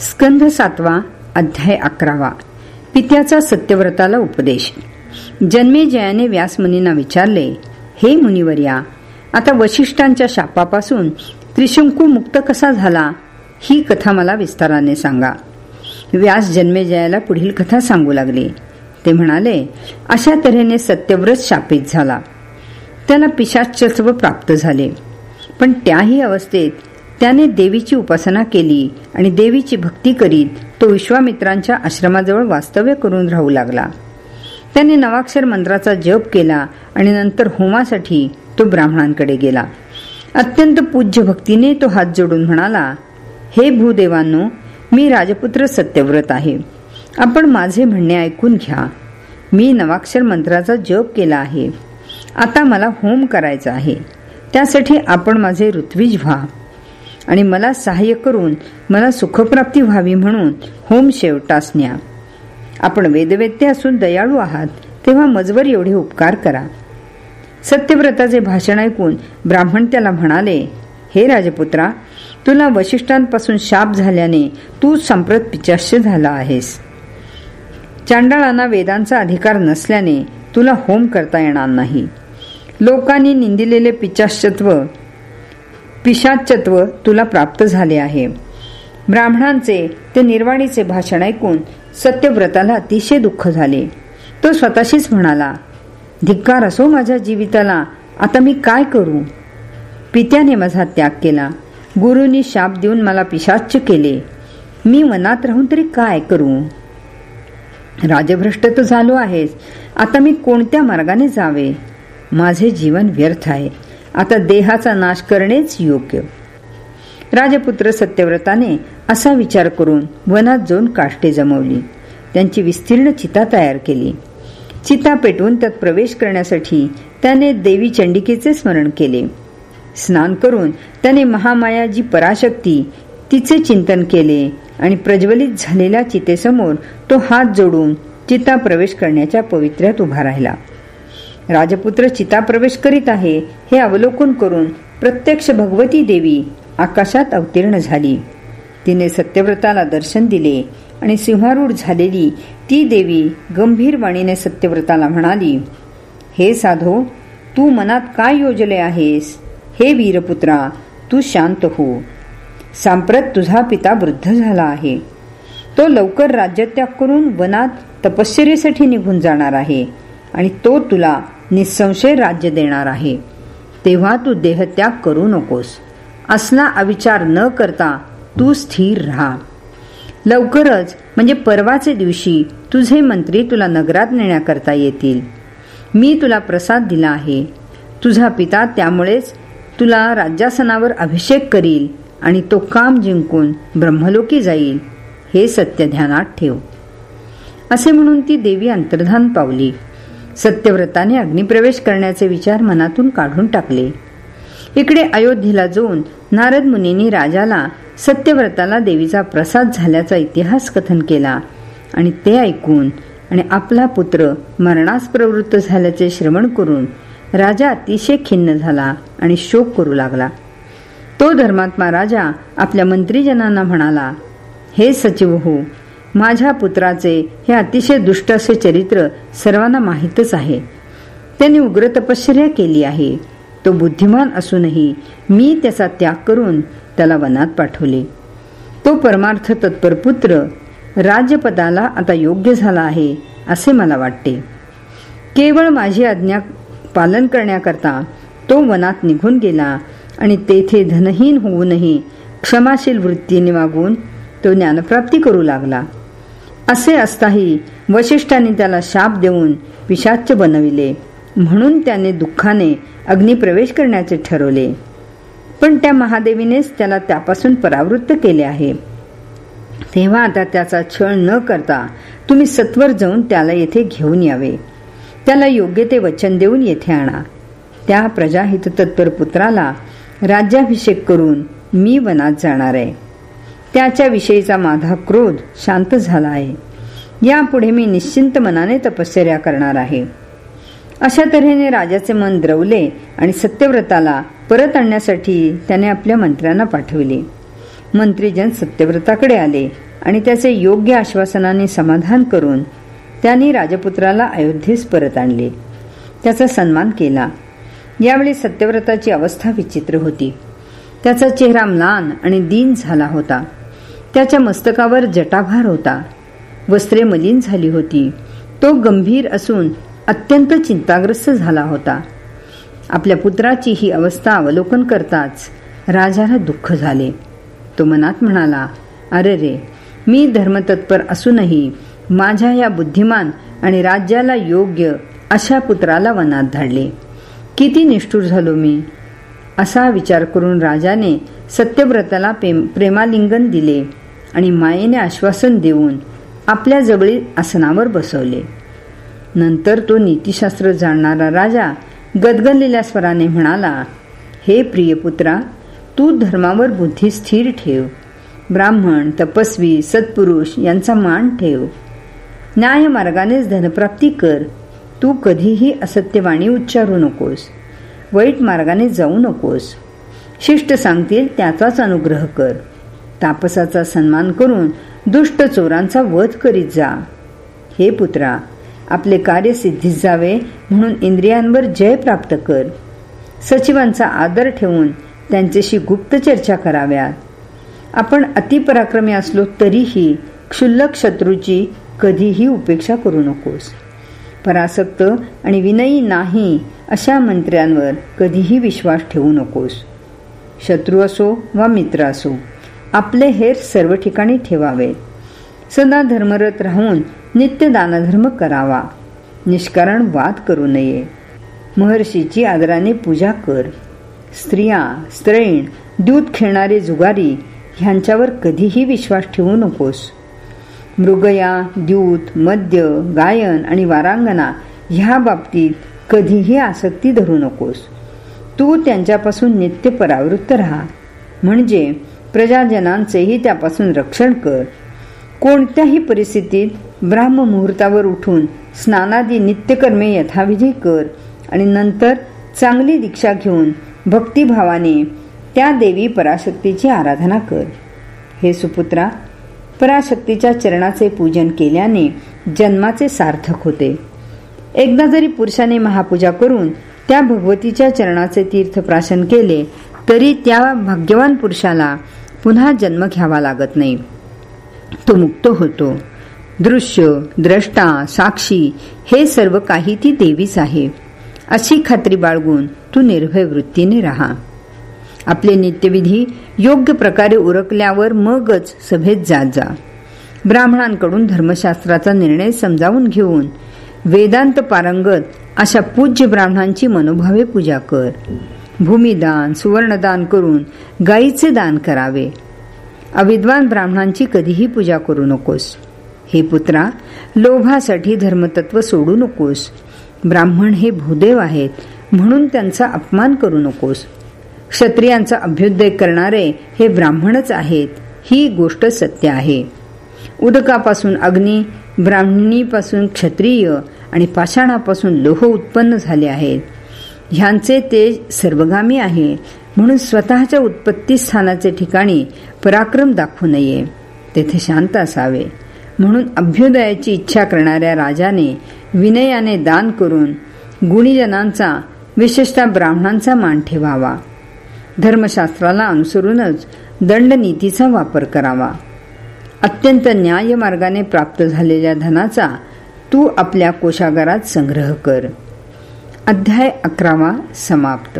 स्कंध सातवा अध्याय अकरावा. पित्याचा सत्यव्रताला उपदेश. जन्मे जयाने व्यासमुनींना विचारले हे मुनिवर्या आता वशिष्ठांच्या शापापासून त्रिशंकू मुक्त कसा झाला? ही कथा मला विस्ताराने सांगा. व्यास जन्मेजयाला पुढील कथा सांगू लागले. ते म्हणाले अशा तऱ्हेने सत्यव्रत शापित झाला. त्याला पिशाचत्व प्राप्त झाले. पण त्याही अवस्थेत त्याने देवीची उपासना केली आणि देवीची भक्ती करीत तो विश्वामित्रांच्या आश्रमाजवळ वास्तव्य करून राहू लागला. त्याने नवाक्षर मंत्राचा जप केला आणि नंतर होमासाठी तो ब्राह्मणांकडे गेला. अत्यंत पूज्य भक्तीने तो हात जोडून म्हणाला हे भूदेवांनो मी राजपुत्र सत्यव्रत आहे. आपण माझे म्हणणे ऐकून घ्या. मी नवाक्षर मंत्राचा जप केला आहे. आता मला होम करायचा आहे. त्यासाठी आपण माझे ऋत्विज व्हा. आणि मला सहाय्य करून मला सुखप्राप्ती व्हावी म्हणून होम शेव न्या आपण वेदवेत्य असून दयाळू आहात तेव्हा मजवर एवढे उपकार करा. सत्यव्रताचे भाषण ऐकून ब्राह्मण त्याला म्हणाले हे राजपुत्रा तुला वशिष्ठांपासून शाप झाल्याने तू संप्रत पिचाश्य झाला आहेस. चांडाळांना वेदांचा अधिकार नसल्याने तुला होम करता येणार नाही. लोकांनी निंदिलेले पिचाश्यत्व पिशाचत्व तुला प्राप्त झाले आहे. ब्राह्मणांचे ते निर्वाणीचे भाषण ऐकून सत्यव्रताला अतिशय दुःख झाले. तो स्वतःशीच म्हणाला धिक्कार असो माझ्या जीविताला आता मी काय करू? पित्याने माझा त्याग केला. गुरुनी शाप देऊन मला पिशाच केले. मी मनात राहून तरी काय करू? राजभ्रष्ट तर झालो आहेस. आता मी कोणत्या मार्गाने जावे? माझे जीवन व्यर्थ आहे. आता देहाचा नाश करणेच योग्य. राजपुत्र सत्यव्रताने असा विचार करून वनात जाऊन काष्टे जमवली. त्यांची विस्तीर्ण चिता तयार केली. चिता पेटवून त्यात प्रवेश करण्यासाठी त्याने देवी चंडिकेचे स्मरण केले. स्नान करून त्याने महामाया जी पराशक्ती तिचे चिंतन केले आणि प्रज्वलित झालेल्या चितेसमोर तो हात जोडून चिता प्रवेश करण्याच्या पवित्र्यात उभा राहिला. राजपुत्र चिता प्रवेश करीत आहे हे अवलोकन करून प्रत्यक्ष भगवती देवी आकाशात अवतीर्ण झाली. तिने सत्यव्रताला दर्शन दिले आणि सिंहारूढ झालेली ती देवी गंभीर वाणीने सत्यव्रताला म्हणाली हे साधो तू मनात काय योजले आहेस? हे वीरपुत्रा तू शांत हो. सांप्रत तुझा पिता वृद्ध झाला आहे. तो लवकर राज्यत्याग करून वनात तपश्चर्येसाठी निघून जाणार आहे. आणि तो तुला निसंशय राज्य देणार आहे. तेव्हा तू देहत्याग करू नकोस. असला अविचार न करता तू स्थिर राहा. लवकरच म्हणजे परवाचे दिवशी तुझे मंत्री तुला नगरात नेण्याकरता येतील. मी तुला प्रसाद दिला आहे. तुझा पिता त्यामुळेच तुला राज्यासनावर अभिषेक करील आणि तो काम जिंकून ब्रह्मलोकी जाईल हे सत्य ध्यानात ठेव. असे म्हणून ती देवी अंतर्धान पावली. सत्यव्रताने अग्निप्रवेश करण्याचे विचार मनातून काढून टाकले. इकडे अयोध्येला जाऊन नारद मुनींनी राजाला सत्यव्रताला देवीचा प्रसाद झाल्याचा इतिहास कथन केला आणि ते ऐकून आणि आपला पुत्र मरणास प्रवृत्त झाल्याचे श्रवण करून राजा अतिशय खिन्न झाला आणि शोक करू लागला. तो धर्मात्मा राजा आपल्या मंत्रीजनांना म्हणाला हे सचिव हो माझ्या पुत्राचे हे अतिशय दुष्ट असे चरित्र सर्वांना माहीतच आहे. त्याने उग्र तपश्चर्या केली आहे. तो बुद्धिमान असूनही मी त्याचा त्याग करून त्याला वनात पाठवले. तो परमार्थ तत्पर पुत्र राज्यपदाला आता योग्य झाला आहे असे मला वाटते. केवळ माझी आज्ञा पालन करण्याकरता तो वनात निघून गेला आणि तेथे धनहीन होऊनही क्षमाशील वृत्तीने वागून तो ज्ञानप्राप्ती करू लागला. असे असताही वशिष्ठांनी त्याला शाप देऊन पिशाच्य बनविले. म्हणून त्याने दुःखाने अग्निप्रवेश करण्याचे ठरवले. पण त्या महादेवीनेच त्याला त्यापासून परावृत्त केले आहे. तेव्हा आता त्याचा छळ न करता तुम्ही सत्वर जाऊन त्याला येथे घेऊन यावे. त्याला योग्य ते वचन देऊन येथे आणा. त्या प्रजाहित तत्पर पुत्राला राज्याभिषेक करून मी वनात जाणार आहे. त्याच्याविषयीचा माझा क्रोध शांत झाला आहे. यापुढे मी निश्चिंत मनाने तपश्चर्या करणार आहे. अशा तऱ्हेने राजाचे मन द्रवले आणि सत्यव्रताला परत आणण्यासाठी त्याने आपल्या मंत्र्यांना पाठविले. मंत्रीजन सत्यव्रताकडे आले आणि त्याचे योग्य आश्वासनाने समाधान करून त्यांनी राजपुत्राला अयोध्येस परत आणले. त्याचा सन्मान केला. यावेळी सत्यव्रताची अवस्था विचित्र होती. त्याचा चेहरा म्लान आणि दीन झाला होता. त्याच्या मस्तकावर जटाभार होता. वस्त्रे मलिन झाली होती. तो गंभीर असून अत्यंत चिंताग्रस्त झाला होता. आपल्या पुत्राची ही अवस्था अवलोकन करताच राजाला दुःख झाले. तो मनात म्हणाला अरे रे मी धर्मतत्पर असूनही माझ्या या बुद्धिमान आणि राज्याला योग्य अशा पुत्राला वनात धाडले. किती निष्ठूर झालो मी. असा विचार करून राजाने सत्यव्रताला प्रेमालिंगन दिले. आणि मायेने आश्वासन देऊन आपल्या जवळील आसनावर बसवले. नंतर तो नीतिशास्त्र जाणणारा राजा गदगदलेल्या स्वराने म्हणाला हे प्रियपुत्रा तू धर्मावर बुद्धी स्थिर ठेव. ब्राह्मण तपस्वी सत्पुरुष यांचा मान ठेव. न्याय मार्गानेच धनप्राप्ती कर. तू कधीही असत्यवाणी उच्चारू नकोस. वाईट मार्गाने जाऊ नकोस. शिष्ट सांगतील त्याचाच अनुग्रह कर. तापसाचा सन्मान करून दुष्ट चोरांचा वध करीत जा. हे पुत्रा आपले कार्य सिद्धीत जावे म्हणून इंद्रियांवर जय प्राप्त कर. सचिवांचा आदर ठेवून त्यांच्याशी गुप्त चर्चा कराव्यात. आपण अतिपराक्रमी असलो तरीही क्षुल्लक शत्रूची कधीही उपेक्षा करू नकोस. परासक्त आणि विनयी नाही अशा मंत्र्यांवर कधीही विश्वास ठेवू नकोस. शत्रू असो वा मित्र असो आपले हेर सर्व ठिकाणी ठेवावे. सदा धर्मरत राहून नित्य दानधर्म करावा. निष्कारण वाद करू नये. महर्षीची आदराने पूजा कर. स्त्रिया स्त्रैण दूध खेळणारे जुगारी ह्यांच्यावर कधीही विश्वास ठेवू नकोस. मृगया द्यूत मद्य गायन आणि वारांगना ह्या बाबतीत कधीही आसक्ती धरू नकोस. तू त्यांच्यापासून नित्य परावृत्त राहा. म्हणजे प्रजाजनांचेही त्यापासून रक्षण कर. कोणत्याही परिस्थितीत ब्राह्म मुहूर्तावर उठून स्नानादी नित्यकर्मे यथाविधी कर आणि नंतर चांगली दीक्षा घेऊन भक्तिभावाने त्या देवी पराशक्तीची आराधना कर. हे सुपुत्रा पराशक्तीच्या चरणाचे पूजन केल्याने जन्माचे सार्थक होते. एकदा जरी पुरुषाने महापूजा करून त्या भगवतीच्या चरणाचे तीर्थप्राशन केले तरी त्या भाग्यवान पुरुषाला पुन्हा जन्म घ्यावा लागत नाही. तो मुक्त होतो. दृश्य द्रष्टा साक्षी हे सर्व काही ती देवीच आहे. अशी खात्री बाळगून तू निर्भय वृत्तीने राहा. आपले नित्यविधी योग्य प्रकारे उरकल्यावर मगच सभेत जात जा. ब्राह्मणांकडून धर्मशास्त्राचा निर्णय समजावून घेऊन वेदांत पारंगत अशा पूज्य ब्राह्मणांची मनोभावे पूजा कर. भूमिदान सुवर्णदान करून गायीचे दान करावे. अविद्वान ब्राह्मणांची कधीही पूजा करू नकोस. हे पुत्रा लोभासाठी धर्मतत्व सोडू नकोस. ब्राह्मण हे भूदेव आहेत म्हणून त्यांचा अपमान करू नकोस. क्षत्रियांचा अभ्युदय करणारे हे ब्राह्मणच आहेत ही गोष्ट सत्य आहे. उदकापासून अग्नी ब्राह्मणीपासून क्षत्रिय आणि पाषाणापासून लोह उत्पन्न झाले आहेत. ह्यांचे तेज सर्वगामी आहे. म्हणून स्वतःच्या उत्पत्ती स्थानाचे ठिकाणी पराक्रम दाखवू नये. तेथे शांत असावे. म्हणून अभ्युदयाची इच्छा करणाऱ्या राजाने विनयाने दान करून गुणीजनांचा विशेषतः ब्राह्मणांचा मान ठेवावा. धर्मशास्त्राला अनुसरूनच दंडनीतीचा वापर करावा. अत्यंत न्याय मार्गाने प्राप्त झालेल्या धनाचा तू आपल्या कोशागारात संग्रह कर. अध्याय अकरावा समाप्त.